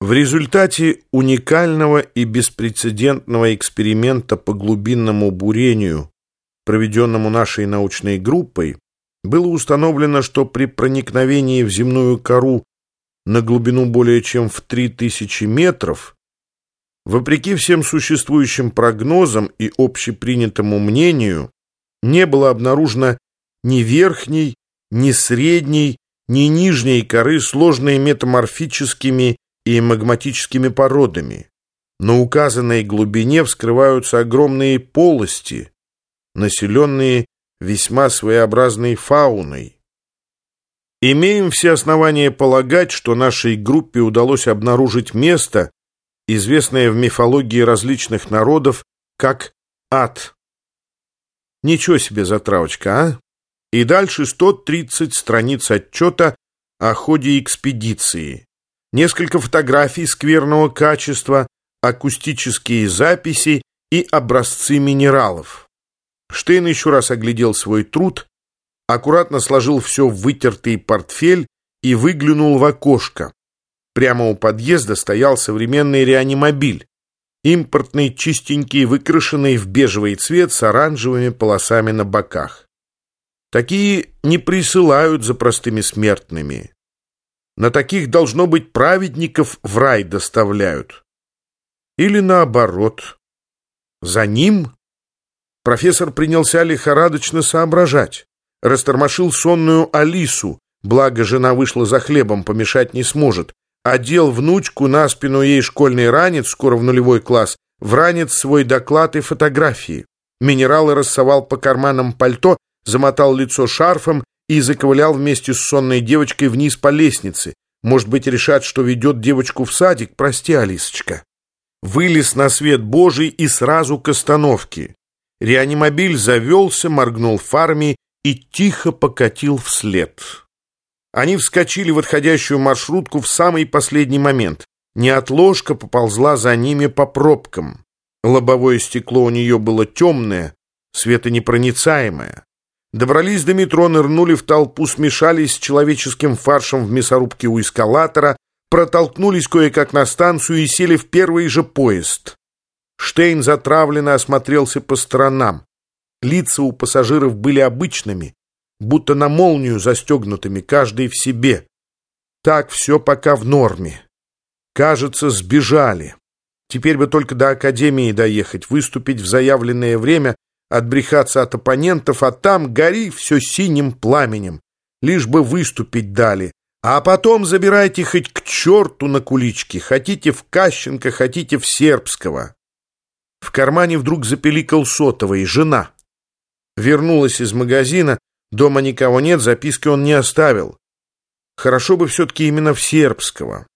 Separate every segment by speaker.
Speaker 1: В результате уникального и беспрецедентного эксперимента по глубинному бурению, проведенному нашей научной группой, было установлено, что при проникновении в земную кору на глубину более чем в 3000 метров, вопреки всем существующим прогнозам и общепринятому мнению, не было обнаружено ни верхней, ни средней, ни нижней коры, сложной метаморфическими и магматическими породами. На указанной глубине вскрываются огромные полости, населенные весьма своеобразной фауной. Имеем все основания полагать, что нашей группе удалось обнаружить место, известное в мифологии различных народов как ад. Ничего себе затравочка, а? И дальше 130 страниц отчета о ходе экспедиции несколько фотографий скверного качества, акустические записи и образцы минералов. Штейн еще раз оглядел свой труд, аккуратно сложил все в вытертый портфель и выглянул в окошко. Прямо у подъезда стоял современный реанимобиль, импортный, чистенький, выкрашенный в бежевый цвет с оранжевыми полосами на боках. Такие не присылают за простыми смертными. На таких, должно быть, праведников в рай доставляют. Или наоборот. За ним профессор принялся лихорадочно соображать. Растормошил сонную Алису, благо жена вышла за хлебом, помешать не сможет. Одел внучку на спину ей школьный ранец, скоро в нулевой класс, в ранец свой доклад и фотографии. Минералы рассовал по карманам пальто, замотал лицо шарфом и заковылял вместе с сонной девочкой вниз по лестнице. Может быть, решат, что ведет девочку в садик? Прости, Алисочка. Вылез на свет Божий и сразу к остановке. Реанимобиль завелся, моргнул фарами и тихо покатил вслед. Они вскочили в отходящую маршрутку в самый последний момент. Неотложка поползла за ними по пробкам. Лобовое стекло у нее было темное, светонепроницаемое. Добрались до метро, нырнули в толпу, смешались с человеческим фаршем в мясорубке у эскалатора, протолкнулись кое-как на станцию и сели в первый же поезд. Штейн затравленно осмотрелся по сторонам. Лица у пассажиров были обычными, будто на молнию застегнутыми, каждый в себе. Так все пока в норме. Кажется, сбежали. Теперь бы только до Академии доехать, выступить в заявленное время отбрехаться от оппонентов, а там гори все синим пламенем, лишь бы выступить дали. А потом забирайте хоть к черту на кулички, хотите в Кащенко, хотите в Сербского. В кармане вдруг запеликал сотовый, жена. Вернулась из магазина, дома никого нет, записки он не оставил. Хорошо бы все-таки именно в Сербского.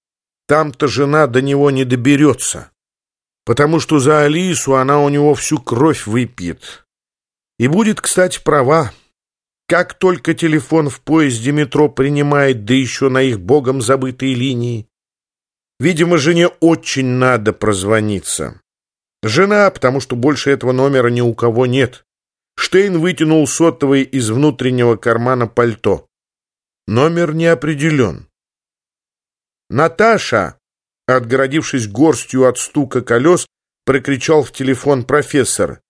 Speaker 1: Там-то жена до него не доберется потому что за Алису она у него всю кровь выпьет. И будет, кстати, права. Как только телефон в поезде метро принимает, да еще на их богом забытые линии. Видимо, жене очень надо прозвониться. Жена, потому что больше этого номера ни у кого нет. Штейн вытянул сотовый из внутреннего кармана пальто. Номер не определен. «Наташа!» Отгородившись горстью от стука колес, прокричал в телефон профессор.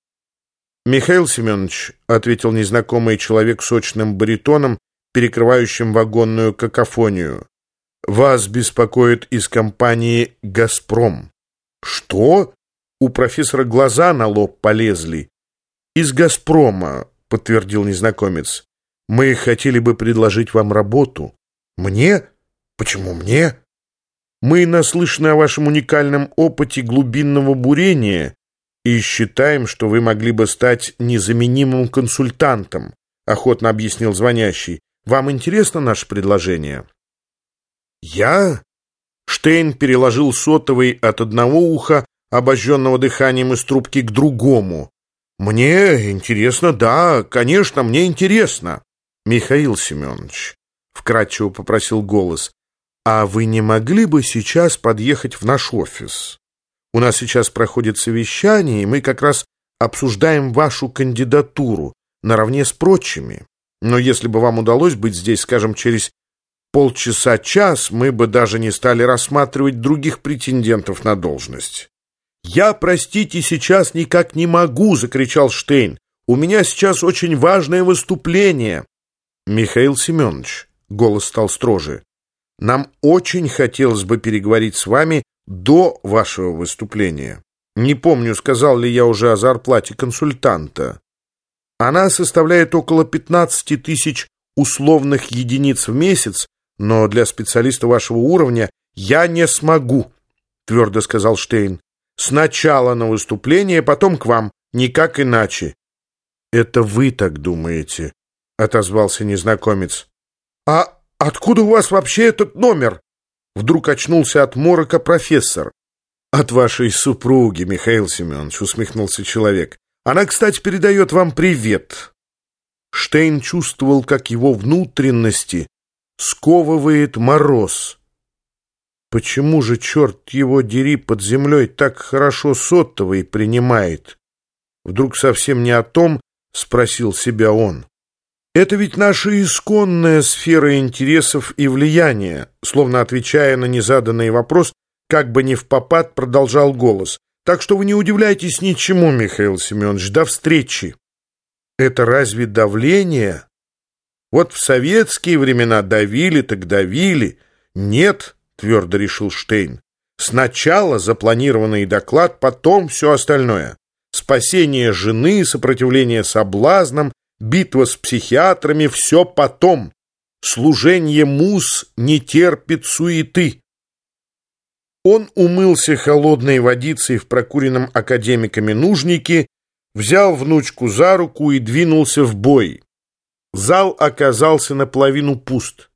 Speaker 1: «Михаил Семенович», — ответил незнакомый человек сочным баритоном, перекрывающим вагонную какофонию, «вас беспокоит из компании «Газпром». «Что?» У профессора глаза на лоб полезли. «Из «Газпрома», — подтвердил незнакомец. «Мы хотели бы предложить вам работу». «Мне? Почему мне?» Мы наслышаны о вашем уникальном опыте глубинного бурения и считаем, что вы могли бы стать незаменимым консультантом, охотно объяснил звонящий. Вам интересно наше предложение? Я? Штейн переложил сотовый от одного уха, обожженного дыханием из трубки, к другому. Мне интересно, да, конечно, мне интересно. Михаил Семенович, вкратчиво попросил голос, «А вы не могли бы сейчас подъехать в наш офис? У нас сейчас проходит совещание, и мы как раз обсуждаем вашу кандидатуру наравне с прочими. Но если бы вам удалось быть здесь, скажем, через полчаса-час мы бы даже не стали рассматривать других претендентов на должность. «Я, простите, сейчас никак не могу!» — закричал Штейн. «У меня сейчас очень важное выступление!» «Михаил Семенович», — голос стал строже, «нам очень хотелось бы переговорить с вами до вашего выступления. Не помню, сказал ли я уже о зарплате консультанта. Она составляет около 15 тысяч условных единиц в месяц, но для специалиста вашего уровня я не смогу, твердо сказал Штейн. Сначала на выступление, потом к вам, никак иначе. Это вы так думаете, отозвался незнакомец. А откуда у вас вообще этот номер? Вдруг очнулся от морока профессор. «От вашей супруги, Михаил Семенович», — усмехнулся человек. «Она, кстати, передает вам привет». Штейн чувствовал, как его внутренности сковывает мороз. Почему же, черт его дери, под землей так хорошо сотовый принимает? Вдруг совсем не о том, спросил себя он. Это ведь наша исконная сфера интересов и влияния, словно отвечая на незаданный вопрос, как бы не в попад продолжал голос. Так что вы не удивляйтесь ничему, Михаил Семенович, до встречи. Это разве давление? Вот в советские времена давили, так давили. Нет, твердо решил Штейн. Сначала запланированный доклад, потом все остальное. Спасение жены, сопротивление соблазнам, битва с психиатрами — все потом. Служение мус не терпит суеты. Он умылся холодной водицей в прокуренном академиками нужнике, взял внучку за руку и двинулся в бой. Зал оказался наполовину пуст.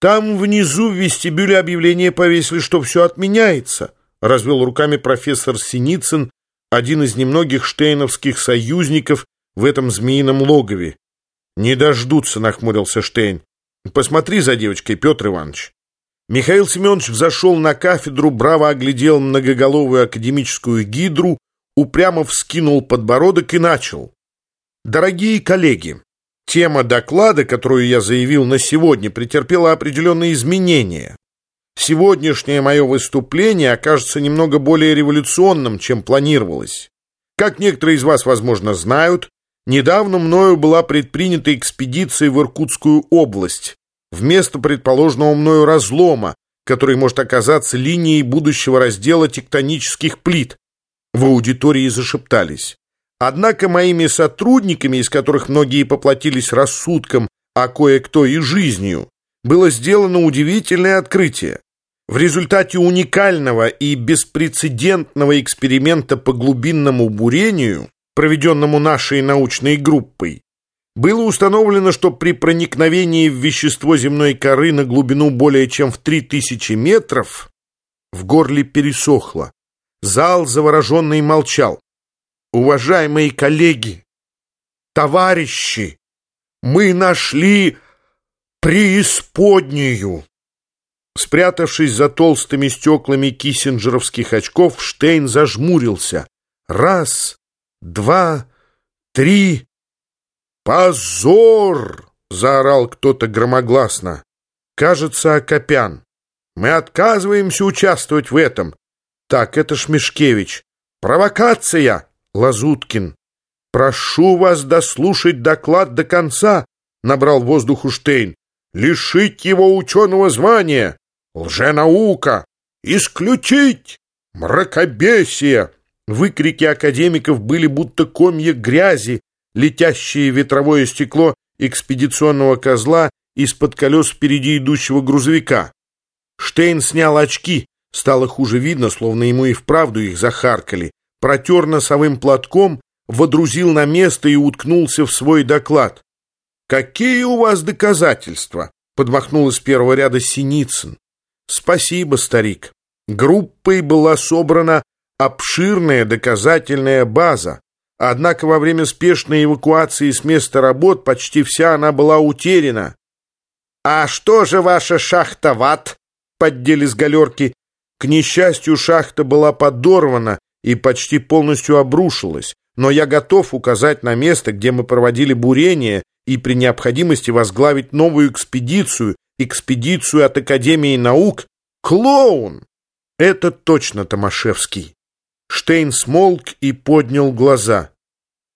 Speaker 1: Там внизу в вестибюле объявление повесили, что все отменяется, развел руками профессор Синицын, один из немногих штейновских союзников в этом змеином логове. «Не дождутся», — нахмурился Штейн. «Посмотри за девочкой, Петр Иванович». Михаил Семенович взошел на кафедру, браво оглядел многоголовую академическую гидру, упрямо вскинул подбородок и начал. «Дорогие коллеги, тема доклада, которую я заявил на сегодня, претерпела определенные изменения. Сегодняшнее мое выступление окажется немного более революционным, чем планировалось. Как некоторые из вас, возможно, знают, недавно мною была предпринята экспедиция в Иркутскую область, вместо предположенного мною разлома, который может оказаться линией будущего раздела тектонических плит. В аудитории зашептались. Однако моими сотрудниками, из которых многие поплатились рассудком, а кое-кто и жизнью, было сделано удивительное открытие. В результате уникального и беспрецедентного эксперимента по глубинному бурению, проведенному нашей научной группой, было установлено, что при проникновении в вещество земной коры на глубину более чем в 3000 метров в горле пересохло. Зал завороженный молчал. «Уважаемые коллеги, товарищи, мы нашли преисподнюю!» Спрятавшись за толстыми стеклами киссинджеровских очков, Штейн зажмурился. «Раз, два, три...» «Позор!» — заорал кто-то громогласно. «Кажется, Акопян. Мы отказываемся участвовать в этом. Так, это Шмешкевич. Провокация!» — Лазуткин. «Прошу вас дослушать доклад до конца», — набрал воздуху Штейн. «Лишить его ученого звания! Лженаука! Исключить! Мракобесие!» Выкрики академиков были будто комья грязи, летящее ветровое стекло экспедиционного козла из-под колес впереди идущего грузовика. Штейн снял очки, стало хуже видно, словно ему и вправду их захаркали, протер носовым платком, водрузил на место и уткнулся в свой доклад. «Какие у вас доказательства?» — подмахнул из первого ряда Синицын. «Спасибо, старик. Группой была собрана обширная доказательная база, Однако во время спешной эвакуации с места работ почти вся она была утеряна. «А что же ваша шахта ВАТ?» — поддели с галерки. К несчастью, шахта была подорвана и почти полностью обрушилась. но я готов указать на место, где мы проводили бурение и при необходимости возглавить новую экспедицию, экспедицию от Академии наук. Клоун! Это точно Томашевский. Штейн смолк и поднял глаза.